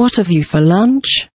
What have you for lunch?